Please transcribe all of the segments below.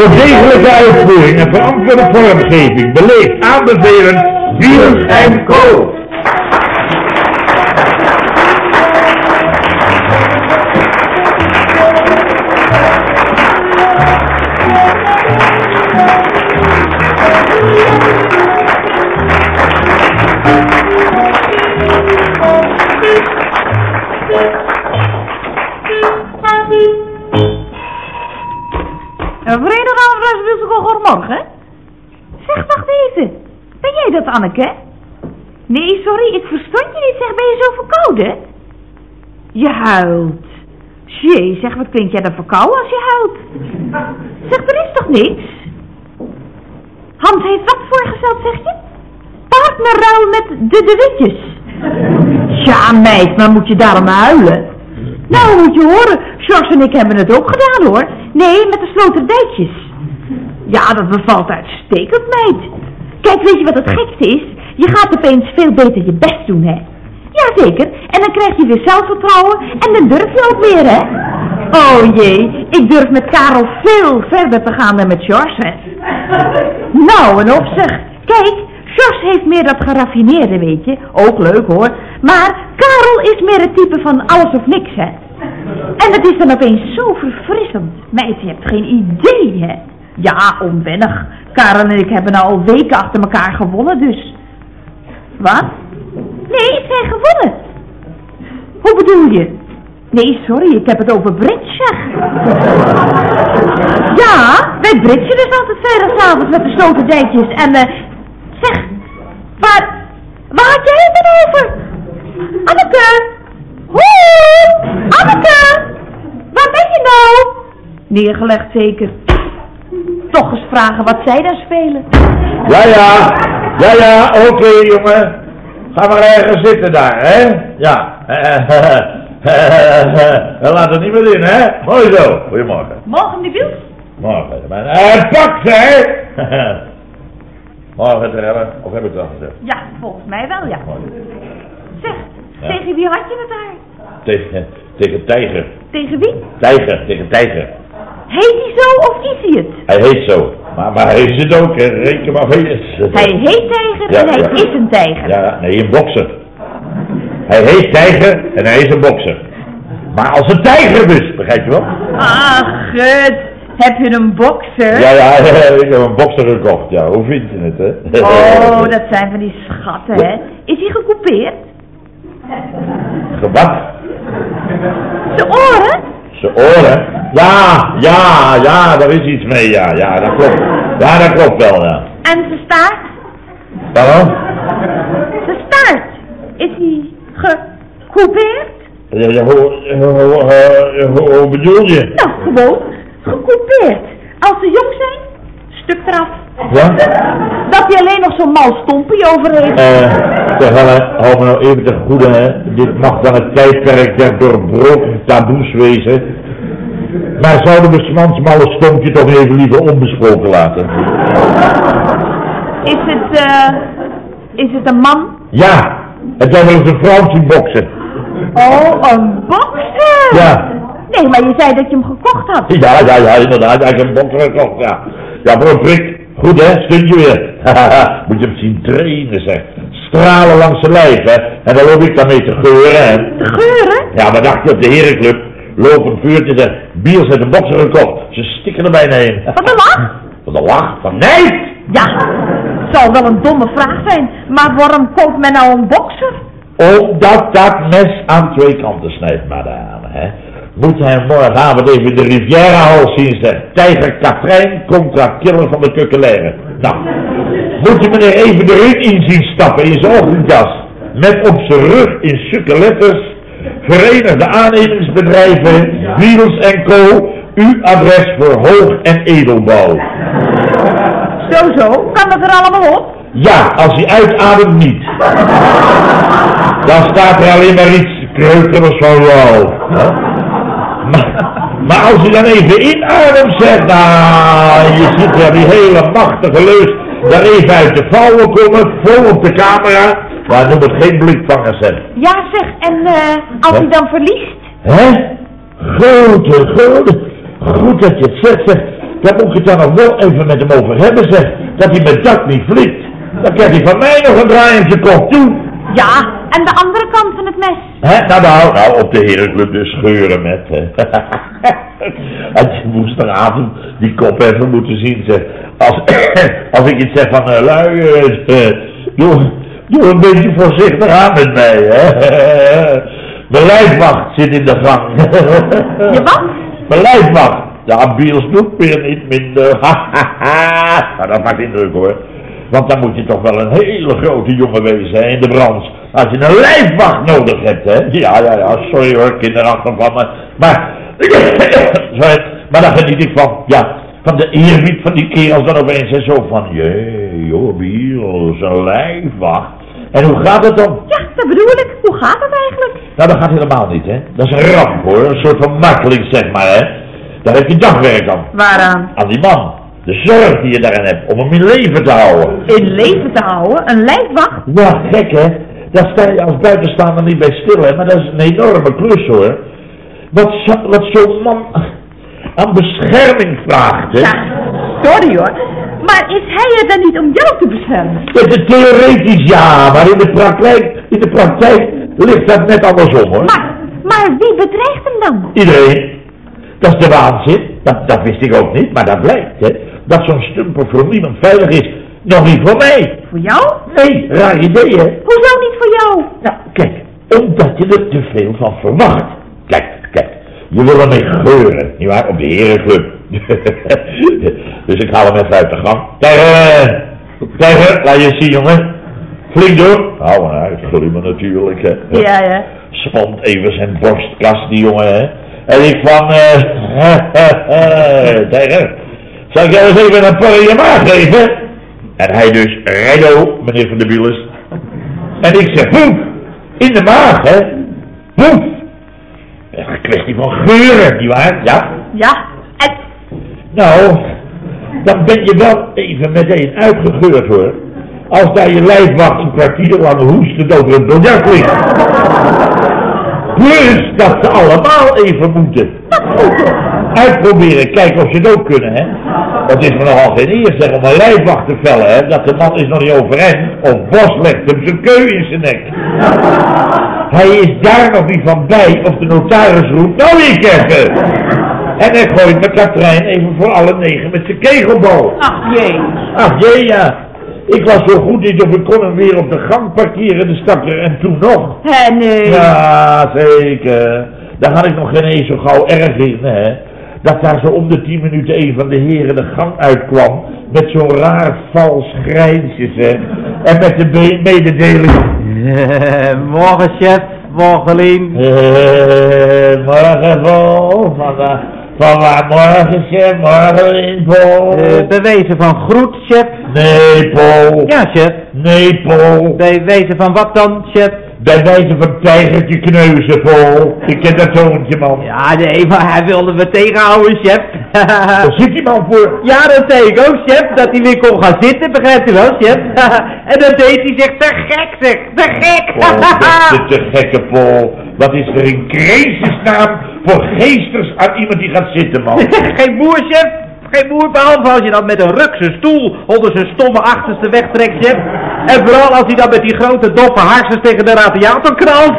Voor degelijke uitvoering en verantwoorde vormgeving beleefd aanbevelen Wiels en Co. huilt. Jee, zeg, wat klinkt jij dan verkouden als je huilt? Zeg, er is toch niks? Hans heeft wat voorgesteld, zeg je? Partnerruil met de de witjes. Ja, meid, maar moet je daarom huilen? Nou, moet je horen, George en ik hebben het ook gedaan, hoor. Nee, met de sloterdijtjes. Ja, dat bevalt uitstekend, meid. Kijk, weet je wat het gekste is? Je gaat opeens veel beter je best doen, hè? Jazeker, en dan krijg je weer zelfvertrouwen en dan durf je ook weer, hè? Oh jee, ik durf met Karel veel verder te gaan dan met George, hè? Nou, en op zeg. Kijk, George heeft meer dat geraffineerde, weet je. Ook leuk, hoor. Maar Karel is meer het type van alles of niks, hè? En het is dan opeens zo verfrissend. Meid, je hebt geen idee, hè? Ja, onwennig. Karel en ik hebben nou al weken achter elkaar gewonnen, dus... Wat? Nee, ik zei gewonnen. Hoe bedoel je? Nee, sorry, ik heb het over zeg. Ja, wij bridgen dus altijd vrijdagavond met de sloterdijtjes. En, eh, zeg, waar, waar had jij het dan over? Anneke! Hoi! Anneke! Waar ben je nou? Neergelegd zeker. Toch eens vragen wat zij daar spelen. Ja, ja. Ja, ja, oké, jongen. Ga maar ergens zitten daar, hè? Ja. Laat het niet meer in, hè? Mooi zo. Goedemorgen. Morgen de wiel? Morgen. En pak ze, hè? Morgen, Terelle. Of heb ik het al gezegd? Ja, volgens mij wel, ja. Zeg, Ja. tegen wie had je het daar? Tegen, tegen Tijger. Tegen wie? Tijger, tegen Tijger. Heet hij zo of is hij het? Hij heet zo. Maar, maar hij is het ook, hè. Reken maar mee. Hij heet tijger Ja, en hij ja. is een tijger. Ja, nee, een bokser. Hij heet Tijger en hij is een bokser. Maar als een tijger dus, begrijp je wel? Ach, gut. Heb je een bokser? Ja, ja, ik heb een bokser gekocht. Ja, hoe vind je het, hè? Oh, dat zijn van die schatten, hè? Is hij gecoupeerd? Gebak. De oren? Zijn oren. Ja, ja, ja, daar is iets mee, ja, ja, dat klopt. Ja, dat klopt wel, ja. En zijn staart? Waarom? Zijn staart. Is hij gecoupeerd? Ja, ja, hoe, hoe, hoe, hoe- hoe bedoel je? Nou, gewoon gecoupeerd. Als ze jong zijn, stuk eraf. Wat? Dat hij alleen nog zo'n mal stompie over heeft. Eh, zeg, Helle, hou me nou even ten goede, hè. Dit mag dan het tijdperk der doorbroken taboes wezen. Maar zouden we smans malle stompje toch even liever onbesproken laten? Is het, eh, is het een man? Ja, het zijn wel eens een vrouw zien boksen. Oh, een bokser! Ja. Nee, maar je zei dat je hem gekocht had. Ja, ja, ja, inderdaad, ik heb een bokser gekocht, ja. Ja, prik. Goed, hè, stuntje weer. Moet je hem zien trainen, zeg. Stralen langs zijn lijf, hè. En dan loop ik daarmee te geuren, hè. Geuren? Ja, maar dacht je op de herenclub, lopen vuurtjes en biers uit een bokser gekocht. Ze stikken er bijna heen. Van de lach? Van de lach? Van nee! Ja, zou wel een domme vraag zijn. Maar waarom koopt men nou een bokser? Omdat dat mes aan twee kanten snijdt, madame, hè. Moet hij morgenavond even de Riviera-hal zien, zeg. Tijger Katrijn contra killer van de kukkelaire. Nou, moet je meneer even de ring in zien stappen in zijn ochtendjas. Met op zijn rug in stukken letters. Verenigde aannemersbedrijven, Wiels en Co. uw adres voor hoog en edelbouw. Zo, zo. Kan dat er allemaal op? Ja, als hij uitademt niet. Dan staat er alleen maar iets kreukerigs van wauw. Maar, als hij dan even inademt, zegt, nou, je ziet wel die hele machtige leus daar even uit de vouwen komen, vol op de camera. Maar noem het geen blikvangers, hè. Ja, zeg. En eh, als hij dan verliest? Hè? Grote, grote. Goed dat je het zegt, zeg. Daar moet ik het dan nog wel even met hem over hebben, zeg. Dat hij met dat niet flikt. Dan krijgt hij van mij nog een draai in zijn kop toe. Ja, en de andere kant van het mes. Hè? Nou, nou, nou, op de herenclub dus scheuren met, hè. Had je woensdagavond die kop even moeten zien, zeg. Als, als ik iets zeg van, eh, lui, eh, eh, doe, doe een beetje voorzichtig aan met mij, hè. Mijn lijfwacht zit in de gang. Je wat? Mijn lijfwacht. De ambiels doet weer niet minder. nou, dat maakt indruk hoor. Want dan moet je toch wel een hele grote jongen wezen hè, in de brand. Als je een lijfwacht nodig hebt, hè. Ja, ja, ja, sorry hoor, kinderachtig van me. Maar, sorry, maar daar geniet ik van, ja, van de eerbied van die kerels dan opeens. hè, Zo van, jee, joh, Biels, een lijfwacht. En hoe gaat het dan? Ja, dat bedoel ik. Hoe gaat het eigenlijk? Nou, dat gaat helemaal niet, hè. Dat is een ramp, hoor. Een soort van marteling, zeg maar, hè. Daar heb je dagwerk aan. Waaraan? Aan die man. De zorg die je daarin hebt om hem in leven te houden. In leven te houden? Een lijfwacht? Ja, gek, hè. Daar sta je als buitenstaander niet bij stil, hè. Maar dat is een enorme klus, hoor. Wat, zo- wat zo'n man aan bescherming vraagt, hè. Ja, sorry hoor. Maar is hij er dan niet om jou te beschermen? Dat is theoretisch ja, maar in de praktijk, in de praktijk ligt dat net andersom, hoor. Maar, maar wie bedreigt hem dan? Iedereen. Dat is de waanzin. Dat, dat wist ik ook niet, maar dat blijkt, hè. Dat zo'n stumper voor niemand veilig is. Nog niet voor mij. Voor jou? Nee, raar idee, hè. Hoezo niet voor jou? Nou, kijk, omdat je er te veel van verwacht. Kijk, kijk, je wil ermee geuren, nietwaar, op de herenclub. dus ik haal hem even uit de gang. Tijger, tijger, laat je zien, jongen. Flink door. Hou maar uit, glimmen natuurlijk, hè. Ja, ja. Spant even zijn borstkast, die jongen, hè. En ik van, eh, tijger, zal ik jou eens even een porrie in je maag geven? En hij dus, rijdo, meneer Van der Bielens. En ik zeg, poep, in de maag, hè. Poep. Ja, een kwestie van geuren, nietwaar? Ja? Ja. En, Nou, dan ben je wel even meteen uitgegeurd, hoor. Als daar je lijfwacht een kwartier lang hoestend over het biljart ligt. Plus dat ze allemaal even moeten. Uitproberen, kijken of ze het ook kunnen, hè. Dat is me nogal geen eer, zeg, om een lijfwacht te vellen, hè. Dat de man is nog niet overeind, of Bos legt hem zijn keu in zijn nek. Hij is daar nog niet van bij, of de notaris roept, nou ik even. En hij gooit met Katrijn even voor alle negen met zijn kegelbal. ach jee. Ach jee, ja. Ik was zo goed niet of ik kon hem weer op de gang parkeren, de stakker, en toen nog. Hé, nee. Ja, zeker. Daar had ik nog geen eens zo gauw erg in, hè. Dat daar zo om de tien minuten een van de heren de gang uitkwam. Met zo'n raar vals grijnsje, hè. En met de be- mededeling. morgen chef, morgen Lien. eh, morgen vol, van, waar- morgen, chef, morgen in bij wijze van groet chef. nee, Paul. Ja chef. Nee, Paul. Bij wijze van wat dan chef? Bij wijze van tijgertje kneuzen, Paul. Ik ken dat zoontje, man. Ja nee, maar hij wilde me tegenhouden chef. Daar zit die man voor. ja dat zei ik ook chef, dat hij weer kon gaan zitten, begrijpt u wel chef? en dat deed hij zich te gek zeg, te gek. Beste te gekke Paul. Wat is er in crisisnaam voor geesters aan iemand die gaat zitten, man? Geen boer chef, geen boer behalve als je dan met een ruk zijn stoel onder zijn stomme achterste wegtrekt chef. En vooral als hij dan met die grote doffe harsens tegen de radiator knalt.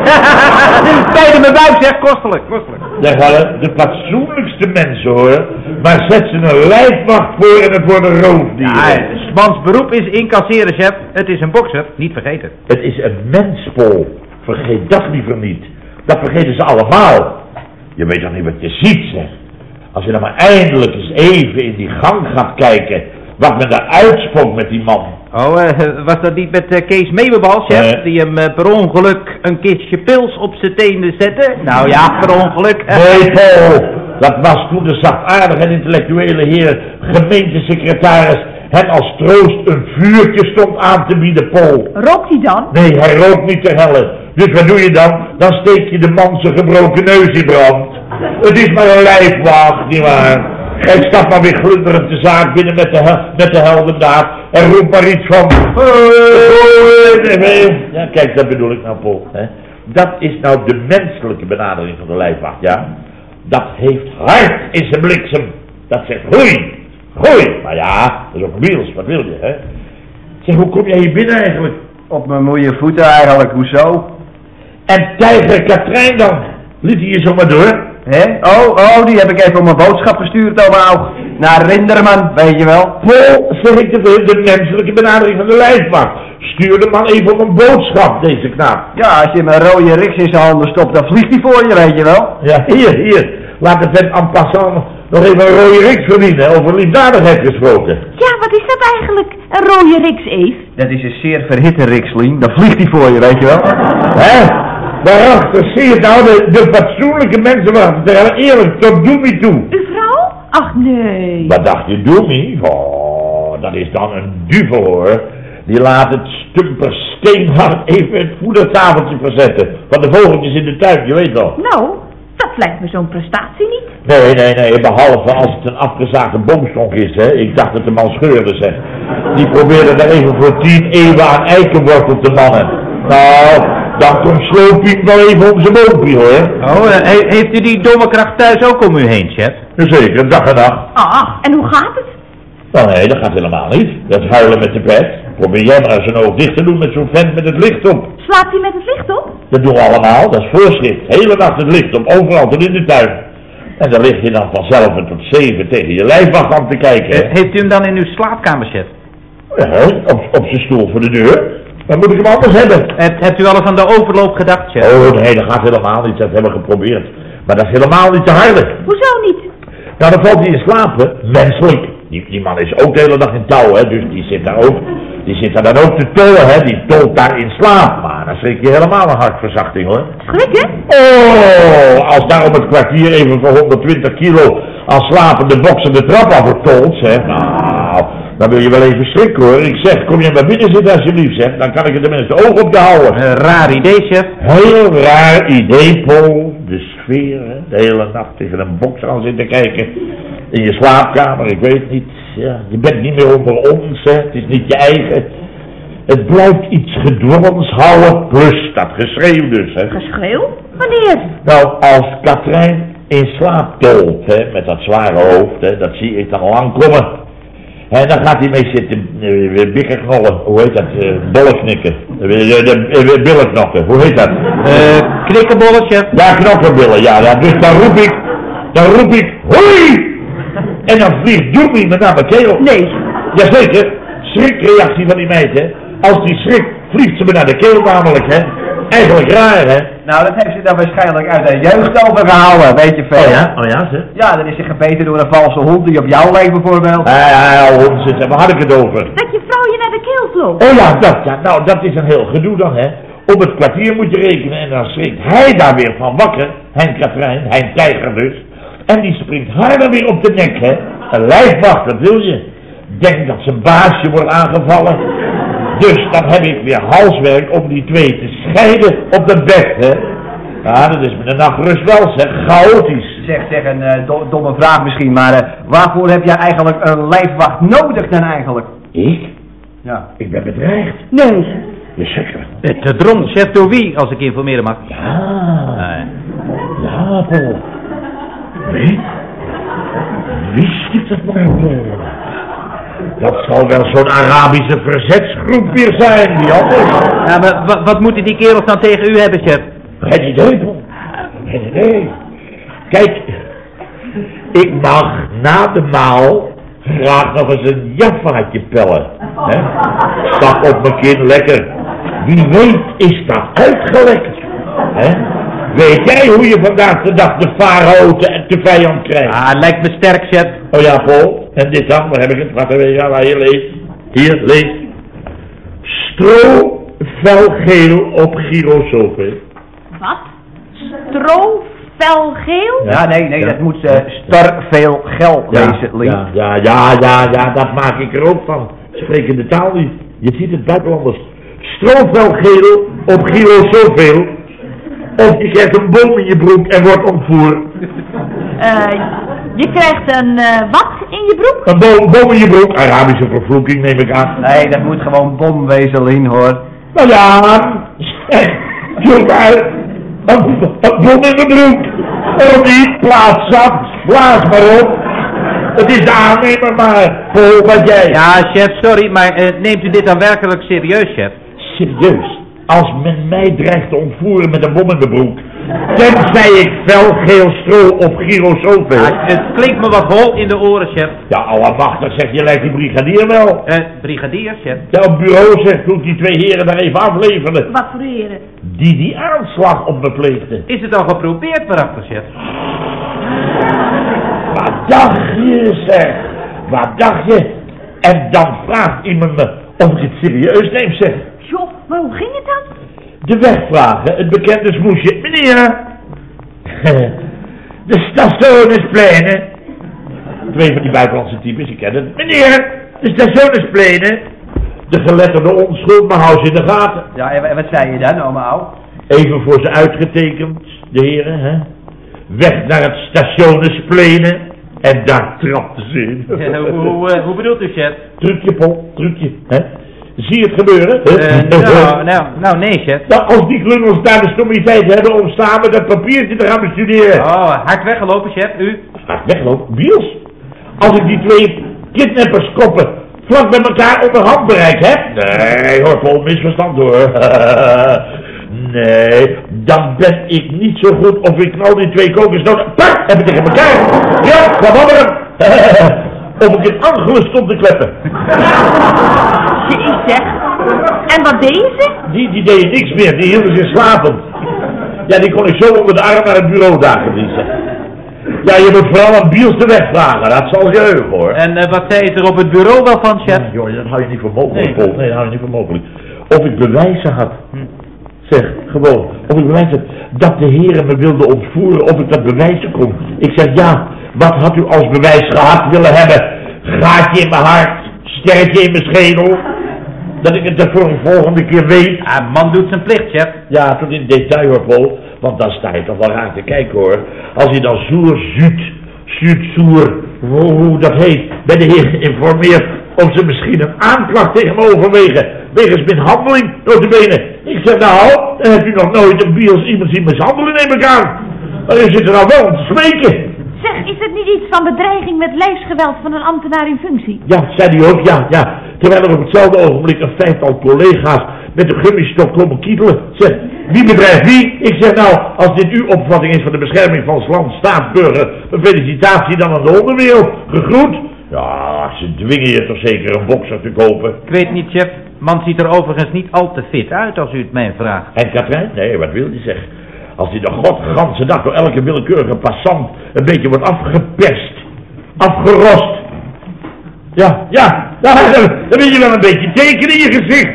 Spijt me buik zeg, kostelijk, kostelijk. Daar gaan de fatsoenlijkste mensen, hoor. Maar zet ze een lijfwacht voor en het worden roofdieren. Ja, Smans beroep is incasseren chef, het is een bokser, niet vergeten. Het is een mens, Paul. Vergeet dat liever niet. Dat vergeten ze allemaal. Je weet toch niet wat je ziet, zeg. Als je dan maar eindelijk eens even in die gang gaat kijken. Wat men daar uitspookt met die man. Oh, eh, was dat niet met eh, Kees Meeuwenbal, chef? Nee. Die hem eh, per ongeluk een kistje pils op zijn tenen zette? Nou ja, per ongeluk. Nee, Paul. Dat was toen de zachtaardige en intellectuele heer gemeentesecretaris hen als troost een vuurtje stond aan te bieden, Paul. Rookt hij dan? Nee, hij rookt niet te helle. Dus wat doe je dan? Dan steek je de man zijn gebroken neus in brand. Het is maar een lijfwacht, nietwaar? Hij stapt maar weer glunderend de zaak binnen met de, met de heldendaad en roept maar iets van... Ja, kijk, dat bedoel ik nou, Paul. Hè? Dat is nou de menselijke benadering van de lijfwacht, ja? Dat heeft hart in zijn bliksem. Dat zegt groei, groei. Maar ja, dat is ook wiels, wat wil je, hè? Zeg, hoe kom jij hier binnen eigenlijk? Op mijn mooie voeten eigenlijk, hoezo? En tijger Katrijn dan? Liet hij je zomaar door? Hè? Oh, oh, die heb ik even op mijn boodschap gestuurd, oma Naar Rinderman, weet je wel. Paul, zeg ik te veel, de menselijke benadering van de lijfwacht. Stuur de man even op een boodschap, deze knaap. Ja, als je mijn rode riks in zijn handen stopt, dan vliegt hij voor je, weet je wel. Ja, hier, hier. Laat de vent en passant nog even een rode riks verdienen, over liefdadigheid gesproken. Ja, wat is dat eigenlijk? Een rode riks, Eve? Dat is een zeer verhitte rikslien, dan vliegt hij voor je, weet je wel. Hè? Daarachter zie je nou, de, de fatsoenlijke mensen tegen eerlijk tot Doemie toe. Uw vrouw? Ach, nee. Wat dacht je, Doemie? Oh, dat is dan een duvel hoor. Die laat het stumper steenhard even het voedertafeltje verzetten. Van de vogeltjes in de tuin, je weet wel. Nou, dat lijkt me zo'n prestatie niet. Nee, nee, nee, behalve als het een afgezaagde boomstonk is, hè. Ik dacht dat de man scheurde, zeg. Die probeerde daar even voor tien eeuwen aan eikenwortel te mannen. Nou, dan komt Sloopien wel even om zijn boompje, hoor. Oh, eh, he- heeft u die domme kracht thuis ook om u heen, chef? Zeker, dag en nacht. Ach, en hoe gaat het? Nou nee, dat gaat helemaal niet. Dat huilen met de pet. Probeer jij maar een oog dicht te doen met zo'n vent met het licht op. Slaapt hij met het licht op? Dat doen we allemaal, dat is voorschrift. Hele nacht het licht op, overal tot in de tuin. En dan lig je dan vanzelf tot zeven tegen je lijfwacht aan te kijken. Heeft u hem dan in uw slaapkamer, chef? Ja, op, op zijn stoel voor de deur. Dan moet ik hem anders hebben. Hebt, hebt u wel eens aan de overloop gedacht, chef? Oh nee, dat gaat helemaal niet. Dat hebben we geprobeerd. Maar dat is helemaal niet te harde. Hoezo niet? Nou, dan valt hij in slapen. Menselijk. Die, die man is ook de hele dag in touw, hè. Dus die zit daar ook. Die zit daar dan ook te tollen, hè. Die tolt daar in slaap. Maar dan schrik je helemaal een hartverzachting, hoor. Schrikken? Oh, als daar om het kwartier even voor 120 kilo als slapende bokser de trap afgetolt, zeg. Nou, dan wil je wel even schrikken hoor. Ik zeg, kom je maar binnen zitten alsjeblieft, zeg. Dan kan ik er tenminste oog op je houden. Een raar idee, chef. Heel raar idee, Paul. De sfeer, hè? de hele nacht tegen een box aan zitten kijken. In je slaapkamer, ik weet niet. Ja, je bent niet meer onder ons, hè. Het is niet je eigen. Het blijft iets gedwongens houden, plus dat geschreeuw dus, hè. Geschreeuw? Wanneer? Nou, als Katrijn in slaap tolt, hè, met dat zware hoofd, hè, dat zie ik dan al aankomen. En dan gaat hij mee zitten uh, hoe heet dat, uh, bollenknikken, uh, de, uh, billenknokken, hoe heet dat? Eh, knikkenbollen, chef. Ja, knokkenbillen, ja, ja, dus dan roep ik, dan roep ik, hoi! En dan vliegt Doemie me naar mijn keel. Nee. Jazeker, schrikreactie van die meid, hè. Als die schrikt, vliegt ze me naar de keel namelijk, hè. Eigenlijk raar, hè. Nou, dat heeft ze dan waarschijnlijk uit de jeugd overgehouden, weet je veel. Oh ja, oh ja, zeg. Ja, dan is ze gebeten door een valse hond die op jou leek bijvoorbeeld. Ja, ja, ja, onzin, waar had ik het over? Dat je vrouw je naar de keel vloog. Oh ja, dat, ja, nou, dat is een heel gedoe dan, hè. Op het kwartier moet je rekenen en dan schrikt hij daar weer van wakker. Hein Katrijn, Hein Tijger dus. En die springt haar dan weer op de nek, hè. Een lijfwacht, dat wil je. Denk dat zijn baasje wordt aangevallen. Dus dan heb ik weer halswerk om die twee te scheiden op de bed, hè. Ja, dat is met de nachtrust wel, zeg. Chaotisch. Zeg, zeg, een eh, do- domme vraag misschien, maar eh, waarvoor heb jij eigenlijk een lijfwacht nodig dan eigenlijk? Ik? Ja. Ik ben bedreigd. Nee. Jazeker. Te drom, chef, door wie, als ik informeren mag? Ja. Nee. Ja, Paul. Wie? Wie stiet het maar Paul? Dat zal wel zo'n Arabische verzetsgroep weer zijn, die anders. Ja, maar wa- wat moeten die kerels dan tegen u hebben, chef? Geen idee, Paul. Geen idee. Kijk, ik mag na de maal graag nog eens een jaffaatje pellen. Hè? Stap op mijn kin, lekker. Wie weet is dat uitgelekt. Hè? Weet jij hoe je vandaag de dag de farao te, te vijand krijgt? Ah, lijkt me sterk, chef. Oh ja, Paul. En dit dan? Waar heb ik het? Wacht even, ja, waar je leest. Hier, lees. Stro felgeel op gyrosofe. Wat? Stro felgeel? Ja, nee, nee, Ja. dat moet star veel gel wezen, Lee. ja, ja, ja, ja, ja, dat maak ik er ook van. Spreken de taal niet. Je ziet het buitenlanders. Stroopvelgeel op zoveel. Of je krijgt een boom in je broek en wordt ontvoerd. Eh, je krijgt een eh, wat in je broek? Een boom, boom in je broek. Arabische vervloeking neem ik aan. Nee, dat moet gewoon bom wezen, Lien, hoor. Nou ja, zeg, jongen, een, een bom in de broek. Waarom niet? Plaats zat, blaas maar op. Het is de aannemer maar, Paul, wat jij. Ja, chef, sorry, maar eh, neemt u dit dan werkelijk serieus, chef? Serieus, als men mij dreigt te ontvoeren met een bom in de broek, tenzij ik fel geel stro op. Ah, het klinkt me wat hol in de oren, chef. Ja, allemachtig zeg je, lijkt die brigadier wel. Eh, brigadier, chef. Ja, op bureau zegt toen die twee heren daar even afleverden, Wat voor heren? die die aanslag op me pleegden. Is het al geprobeerd, waarachtig, chef? Wat dacht je, zeg? Wat dacht je? En dan vraagt iemand me of ik het serieus neem, zeg. Joh, maar hoe ging het dan? De wegvragen, het bekende smoesje. Meneer, de stationspleinen. Twee van die buitenlandse types, ik ken het. Meneer, de stationspleinen. De geletterde onschuld, maar hou ze in de gaten. Ja, en wat zei je dan, oma Au? Even voor ze uitgetekend, de heren, hè. Weg naar het stationspleinen. En daar trapte ze in. Hoe, hoe, eh, hoe bedoelt u, chef? Trucje, Pol, trucje, hè. Zie je het gebeuren? Eh, nou, nou, nou, nee, chef. Nou, als die klungels daar de stommiteit hebben om samen dat papiertje te gaan bestuderen. Oh, hard weggelopen, chef, u? Ah, wegloop, Biels. Als ik die twee kidnappers koppen vlak bij elkaar onder handbereik heb. Nee, hoor, vol misverstand hoor. nee, dan ben ik niet zo goed of ik knal die twee kokosnoten. Pak, heb ik tegen elkaar. Ja, wat hebben Of ik een angelen stond te kleppen. Jee, zeg. En wat deden ze? Die, die deden niks meer, die hielden zich slapend. Ja, die kon ik zo onder de arm naar het bureau dagen liezen. Ja, je moet vooral aan Biels de weg vragen, dat zal je heugen hoor. En eh, wat zei ze er op het bureau wel van, chef? Ja, joh, dat hou je niet voor mogelijk, Nee. Paul. Nee, dat hou je niet voor mogelijk. Of ik bewijzen had. Hm. Zeg, gewoon. Of ik bewijzen dat de heren me wilden ontvoeren, of ik dat bewijzen kon. Ik zeg, ja, wat had u als bewijs gehad willen hebben? Gaatje in mijn hart, sterretje in mijn schedel. Dat ik het er voor een volgende keer weet. Ah, man doet zijn plicht, chef. Ja, tot in detail hoor, Paul. Want dan sta je toch wel raar te kijken hoor. Als je dan zoer, zuut, zuut, zoer, hoe, dat heet, bij de heer informeert of ze misschien een aanklacht tegen me overwegen. Wegens mishandeling, notabene. Ik zeg nou, dan hebt u nog nooit een bios iemand zien mishandelen, neem ik aan. Maar u zit er nou wel om te smeken. Zeg, is het niet iets van bedreiging met lijfsgeweld van een ambtenaar in functie? Ja, zei hij ook, ja, ja. Terwijl er op hetzelfde ogenblik een vijftal collega's met de gummistok komen kietelen. Zeg, wie bedrijft wie? Ik zeg nou, als dit uw opvatting is van de bescherming van ons land, staatsburger, een felicitatie dan aan de onderwereld. Gegroet. Ja, ze dwingen je toch zeker een bokser te kopen. Ik weet niet, chef. Man ziet er overigens niet al te fit uit, als u het mij vraagt. En Katrijn? Nee, wat wil die zeggen? Als hij de godganse dag door elke willekeurige passant een beetje wordt afgeperst, afgerost. Ja, ja, ja dan, dan wil je wel een beetje tekenen in je gezicht.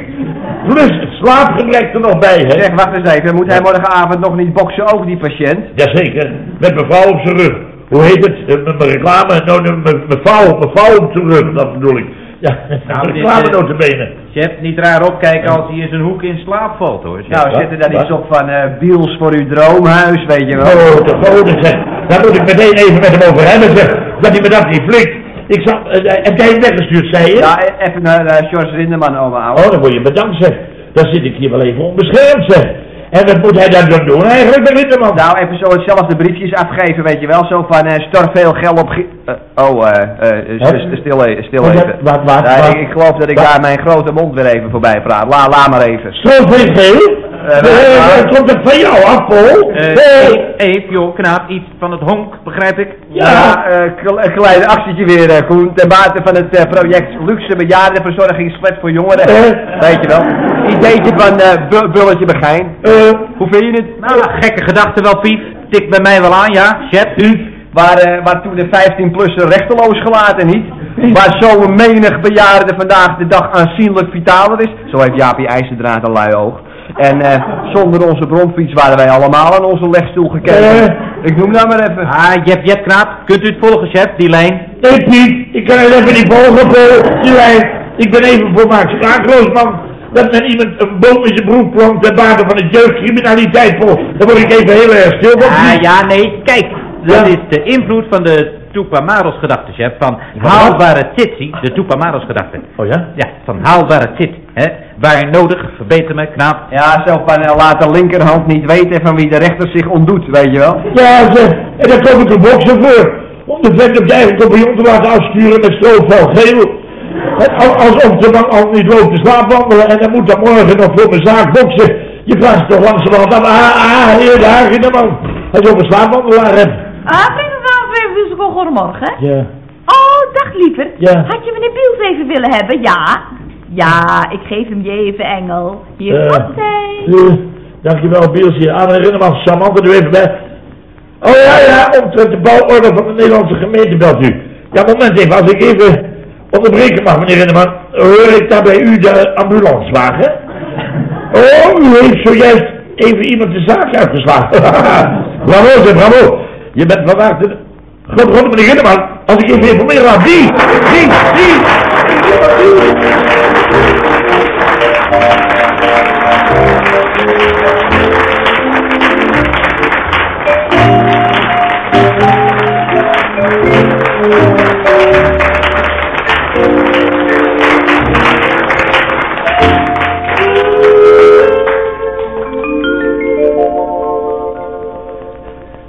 Plus het slaapgebrek er nog bij, hè? Zeg, wacht eens even. Moet hij morgenavond nog niet boksen ook, die patiënt? Jazeker, met mevrouw op zijn rug. Hoe heet het? Eh, mijn reclame, nou, nou, met mevrouw, mevrouw op zijn rug, dat bedoel ik. Ja, Nou, reclame eh, notabene. Chef, niet raar opkijken als hij in zijn hoek in slaap valt, hoor. chef. Nou, zit er dan iets op van eh Biels voor uw droomhuis, weet je wel? Oh, de goden zeg. Daar moet ik meteen even met hem over hebben, zeg. Dat hij me dat niet flikt. Ik zag, eh, heb jij hem weggestuurd, zei je? Ja, e- even naar eh, George Rinderman, oma ouwe. Oh, dan word je bedankt, zeg. Dan zit ik hier wel even onbeschermd, zeg. En wat moet hij dan dan doen eigenlijk, de Rinderman? Nou, even zo hetzelfde briefjes afgeven, weet je wel. Zo van, eh stor veel geld op... eh, oh, s- stil, stil Wat, even. wat, wat, ik, ik geloof dat ik daar mijn grote mond weer even voorbij praat. La, la maar even. Zoveel geel? Eh, Eh, dat komt het van jou af, Paul? Eh, Eh, joh, knaap, iets van het honk, begrijp ik? Ja. eh, een klein actietje weer, Koen. Ten bate van het project Luxe Bejaardenverzorgingsflat voor jongeren. Weet je wel. Ideetje van eh, bu- Bulletje Begijn. eh, Hoe vind je het? Nou, gekke gedachte wel, Piet. Tikt bij mij wel aan, ja, chef. Waar, eh, waar toen de 15-plusser rechteloos gelaten niet. Waar zo'n menig bejaarde vandaag de dag aanzienlijk vitaler is. Zo heeft Jaapie IJzerdraad een lui oog. En eh, zonder onze bromfiets waren wij allemaal aan onze legstoel gekeken. Eh. Ik noem nou maar even. Ah, Jep, Jep, knaap. Kunt u het volgen, chef, die lijn? Nee Piet, ik kan het even niet volgen. Die lijn. Ik ben even voor Max sprakeloos, man. Dat men iemand een boom in zijn broek plant ten bate van de jeugdcriminaliteit. Dan word ik even heel erg stil van. Ah, ja, nee, kijk. Dat Ja. is de invloed van de Tupamaros gedachte, chef. Van haalbare titsi, de Tupamaros gedachte. Oh ja? Ja, van haalbare tit, hè. Waar nodig, verbeter me, knaap. Ja, zelf bijna laat de linkerhand niet weten van wie de rechter zich ontdoet, weet je wel. Ja, ze, en daar kom ik een boksen voor. Om de vent op je eigen compagnon te laten afsturen met stroofvel geel. Alsof de man al niet loopt te slaapwandelen en dan moet dan morgen nog voor mijn zaak boksen. Je vraagt toch langzamerhand af, ah, ah, hier, daar in de man. Hij is ook een slaapwandelaar, hè. Ah, vrienden, even musical goedemorgen. Ja. Oh, dag liever. Ja. Had je meneer Biels even willen hebben? Ja. Ja, ik geef hem je even, Engel. Hier Eh, komt hij. eh, dankjewel, Bielsje. Aan herinner er nu even bij. Oh ja, ja, omtrent de bouworde van de Nederlandse gemeente belt u. Ja, moment even, als ik even onderbreken mag, meneer Rinneman. Hoor ik daar bij u de ambulancewagen? Oh, u heeft zojuist even iemand de zaak uitgeslagen. bravo, bravo. Je bent vandaag de... Dat begon meneer Ginneman. Als ik even informeer raad. Die, die, die. die, die.